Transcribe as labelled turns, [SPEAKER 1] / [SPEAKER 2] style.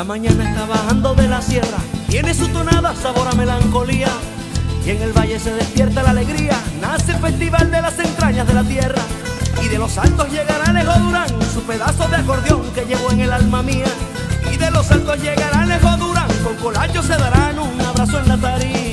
[SPEAKER 1] La mañana está bajando de la sierra, tiene su tonada, sabor a melancolía. Y en el valle se despierta la alegría, nace el festival de las entrañas de la tierra. Y de los altos llegará lejos Durán, su pedazo de acordeón que llevo en el alma mía. Y de los altos llegará lejos Durán, con colacho se darán un abrazo en la tarima.